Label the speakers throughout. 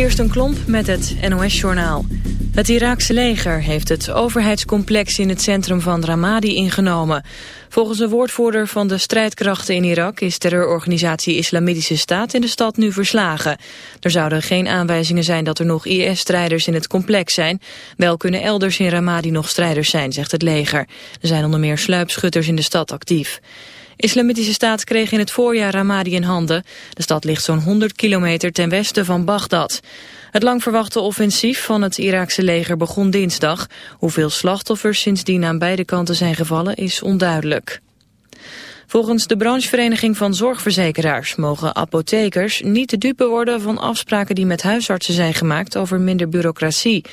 Speaker 1: Kirsten Klomp met het NOS-journaal. Het Iraakse leger heeft het overheidscomplex in het centrum van Ramadi ingenomen. Volgens de woordvoerder van de strijdkrachten in Irak is terreurorganisatie Islamitische Staat in de stad nu verslagen. Er zouden geen aanwijzingen zijn dat er nog IS-strijders in het complex zijn. Wel kunnen elders in Ramadi nog strijders zijn, zegt het leger. Er zijn onder meer sluipschutters in de stad actief. Islamitische Staat kreeg in het voorjaar Ramadi in handen. De stad ligt zo'n 100 kilometer ten westen van Bagdad. Het lang verwachte offensief van het Iraakse leger begon dinsdag. Hoeveel slachtoffers sindsdien aan beide kanten zijn gevallen is onduidelijk. Volgens de branchevereniging van zorgverzekeraars mogen apothekers niet te dupe worden van afspraken die met huisartsen zijn gemaakt over minder bureaucratie.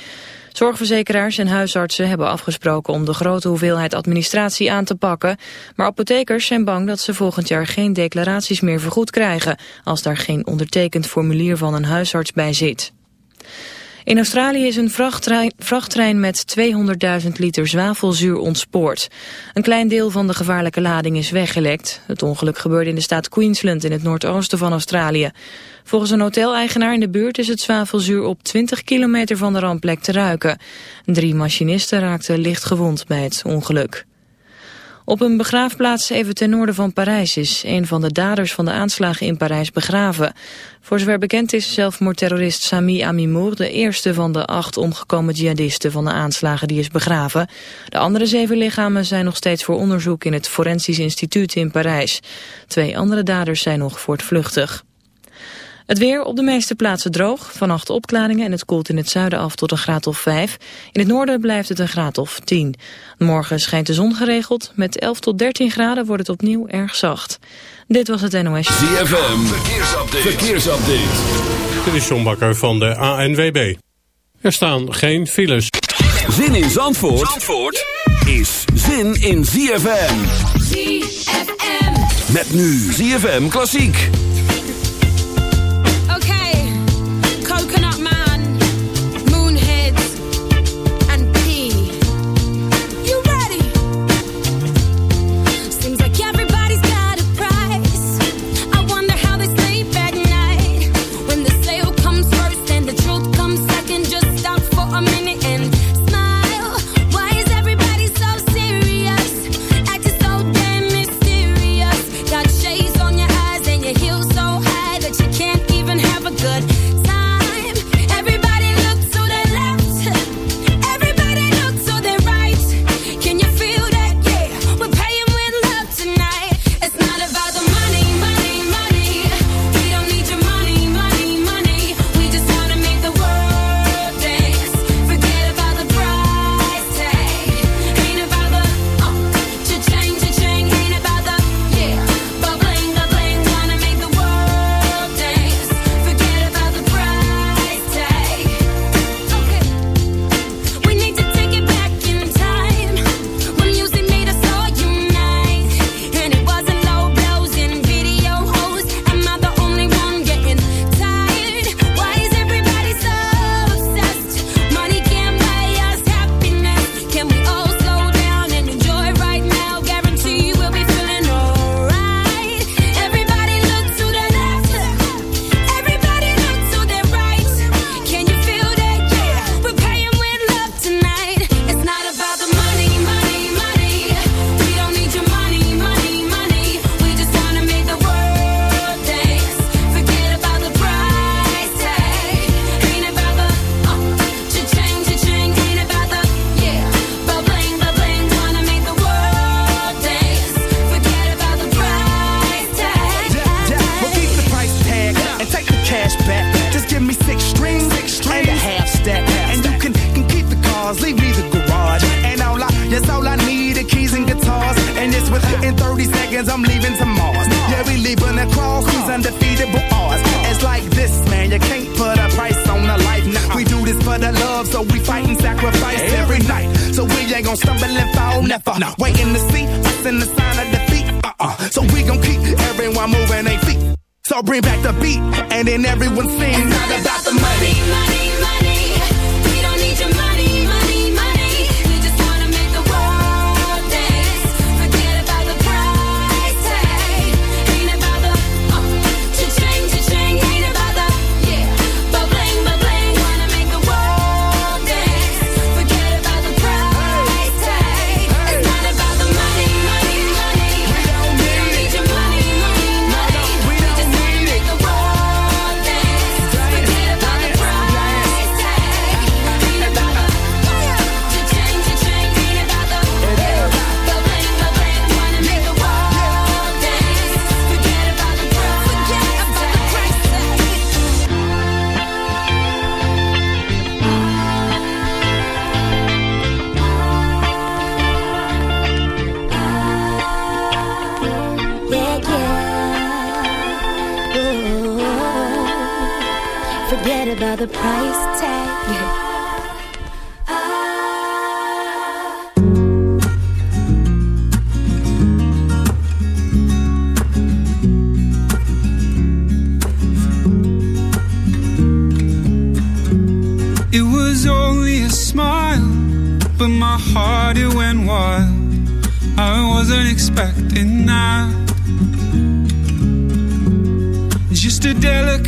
Speaker 1: Zorgverzekeraars en huisartsen hebben afgesproken om de grote hoeveelheid administratie aan te pakken. Maar apothekers zijn bang dat ze volgend jaar geen declaraties meer vergoed krijgen als daar geen ondertekend formulier van een huisarts bij zit. In Australië is een vrachttrein, met 200.000 liter zwavelzuur ontspoord. Een klein deel van de gevaarlijke lading is weggelekt. Het ongeluk gebeurde in de staat Queensland in het noordoosten van Australië. Volgens een hoteleigenaar in de buurt is het zwavelzuur op 20 kilometer van de rampplek te ruiken. Drie machinisten raakten licht gewond bij het ongeluk. Op een begraafplaats even ten noorden van Parijs is een van de daders van de aanslagen in Parijs begraven. Voor zover bekend is zelfmoordterrorist Sami Amimour de eerste van de acht omgekomen jihadisten van de aanslagen die is begraven. De andere zeven lichamen zijn nog steeds voor onderzoek in het Forensisch Instituut in Parijs. Twee andere daders zijn nog voortvluchtig. Het weer op de meeste plaatsen droog. Vannacht opklaringen en het koelt in het zuiden af tot een graad of 5. In het noorden blijft het een graad of 10. Morgen schijnt de zon geregeld. Met 11 tot 13 graden wordt het opnieuw erg zacht. Dit was het NOS.
Speaker 2: ZFM, verkeersupdate. verkeersupdate.
Speaker 3: Dit is John Bakker van de ANWB. Er staan geen files.
Speaker 2: Zin in Zandvoort, Zandvoort is zin in ZFM. ZFM. Met nu ZFM Klassiek.
Speaker 4: About the price tag. Ah.
Speaker 5: It was only a smile, but my heart it went wild. I wasn't expecting that. Just a delicate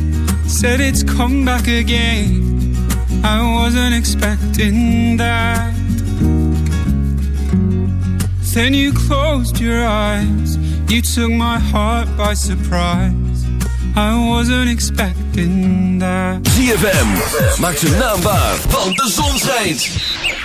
Speaker 5: said it's come back again. I wasn't expecting that. Then you closed your eyes. You took my heart by surprise. I wasn't expecting that.
Speaker 2: ZFM, maak zijn naam waar, want de zon schijnt.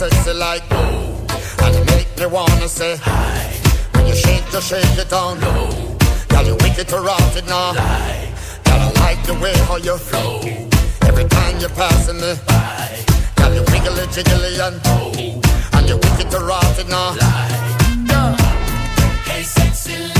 Speaker 6: sexy like oh, and you make me
Speaker 7: wanna say hi. When you shake, you shake it down low. Girl, you wicked to rock it now. Lie. Girl, I like the way how you flow. Every time you're passing me by, girl, you wiggly jiggly and oh, and you wicked to rock it now. Lie. Yeah.
Speaker 6: Hey, sexy.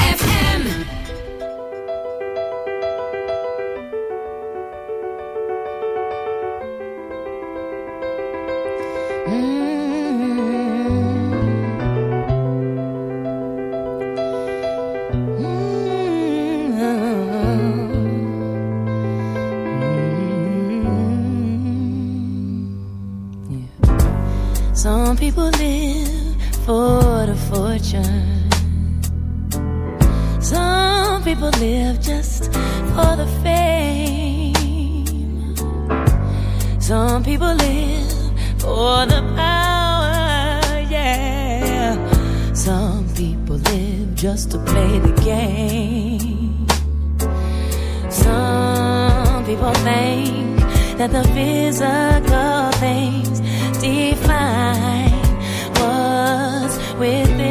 Speaker 8: people think that the physical things define what's within.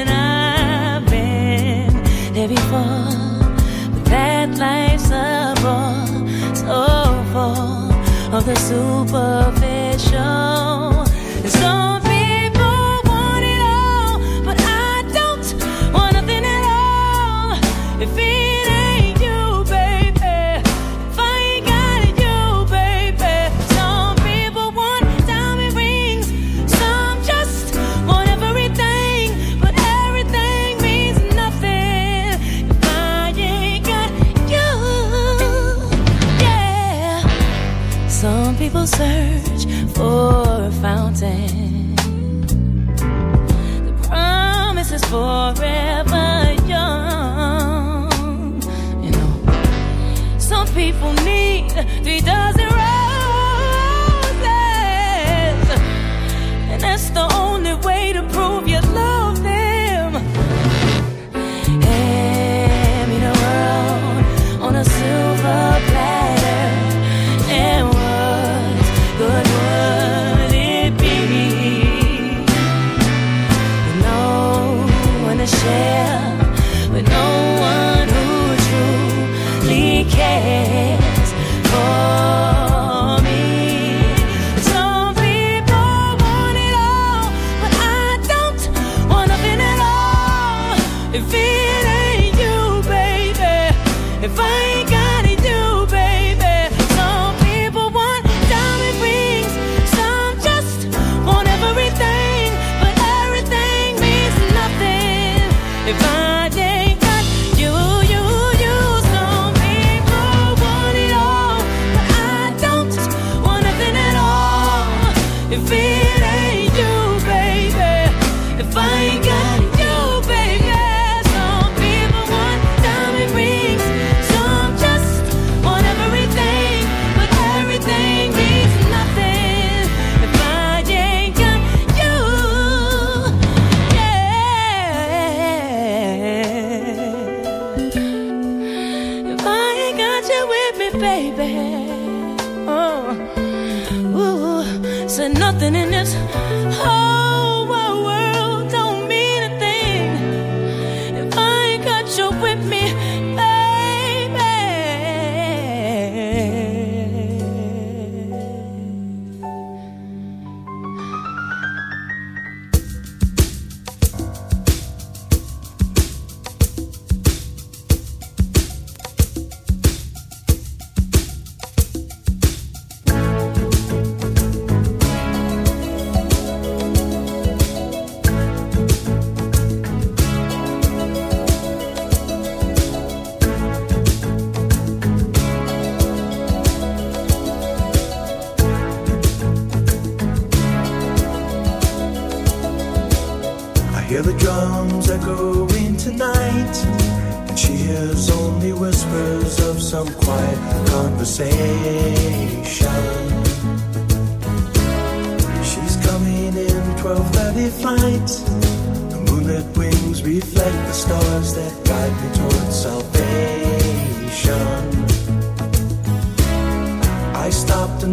Speaker 8: And I've been there before, but that life's a bore so full of the
Speaker 6: super.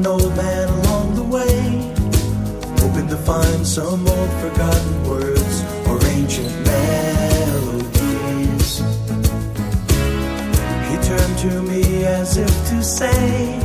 Speaker 6: an old man along the way, hoping to find some old forgotten words or ancient melodies. He turned to me as if to say,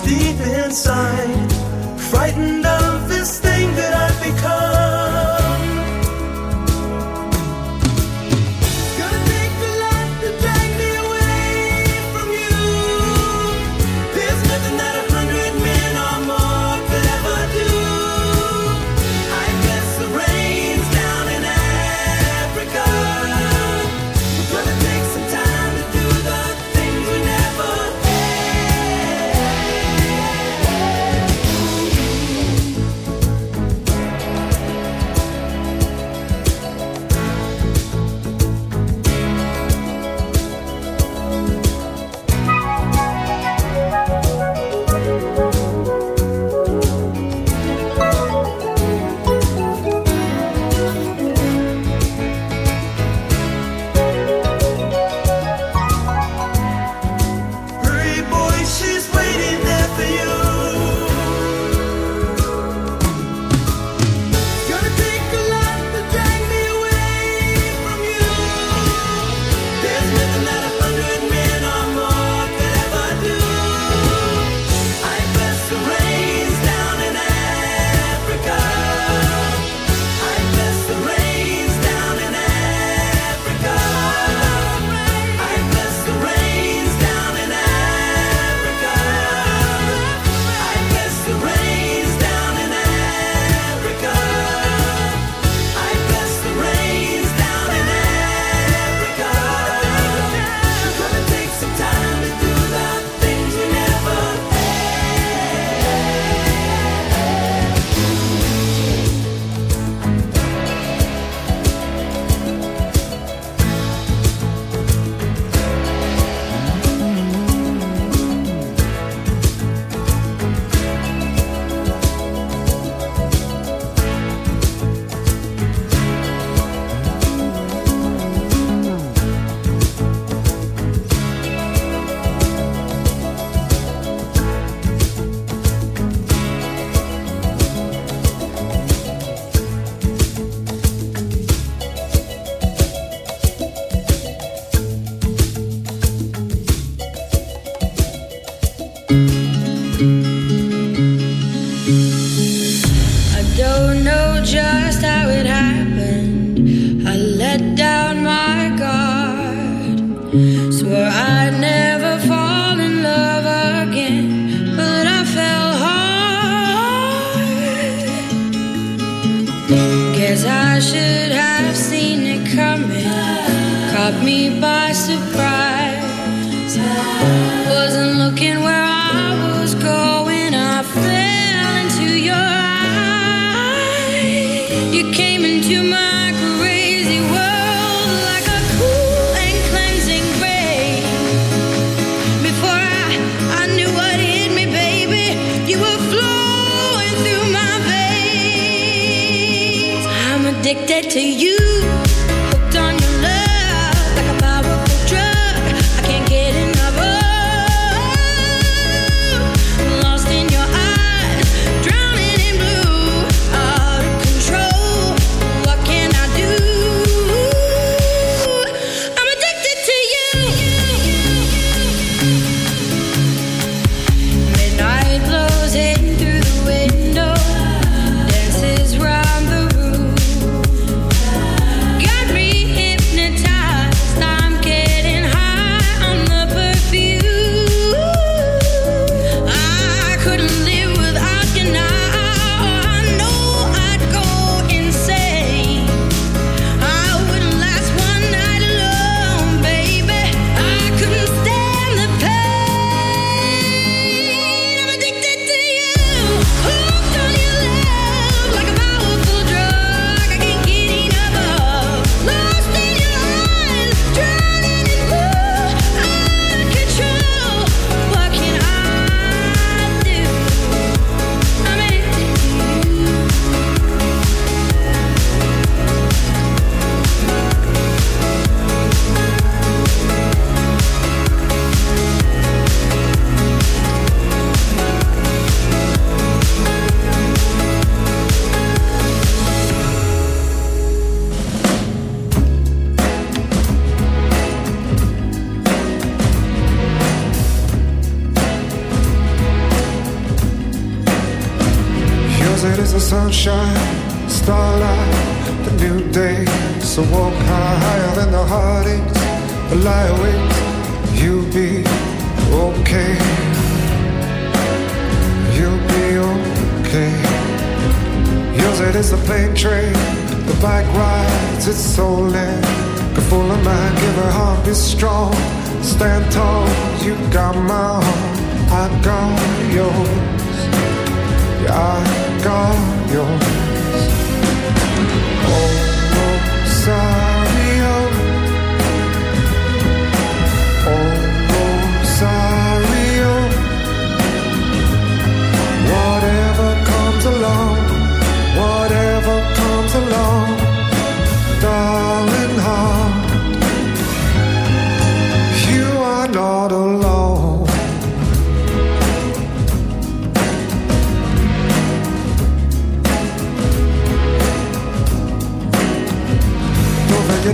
Speaker 6: deep inside, frightened.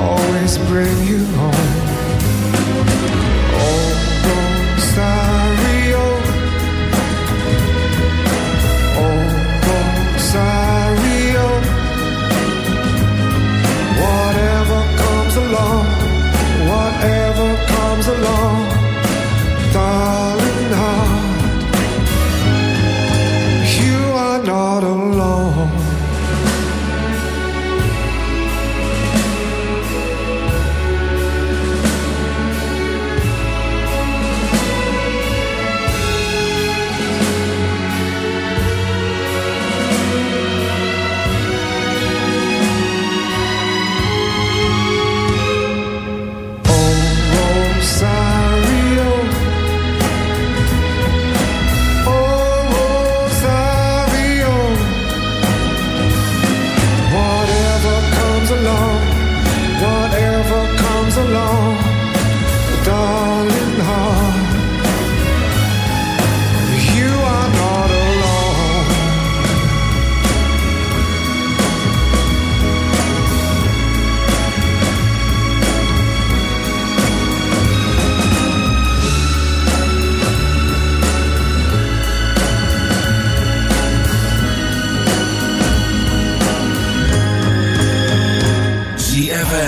Speaker 9: always bring you home. Rosario, oh Rosario, oh, whatever comes along, whatever comes along, darling.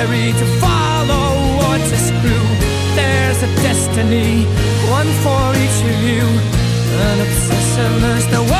Speaker 10: necessary to follow or to screw. There's a destiny, one for each of you. An obsession is the one.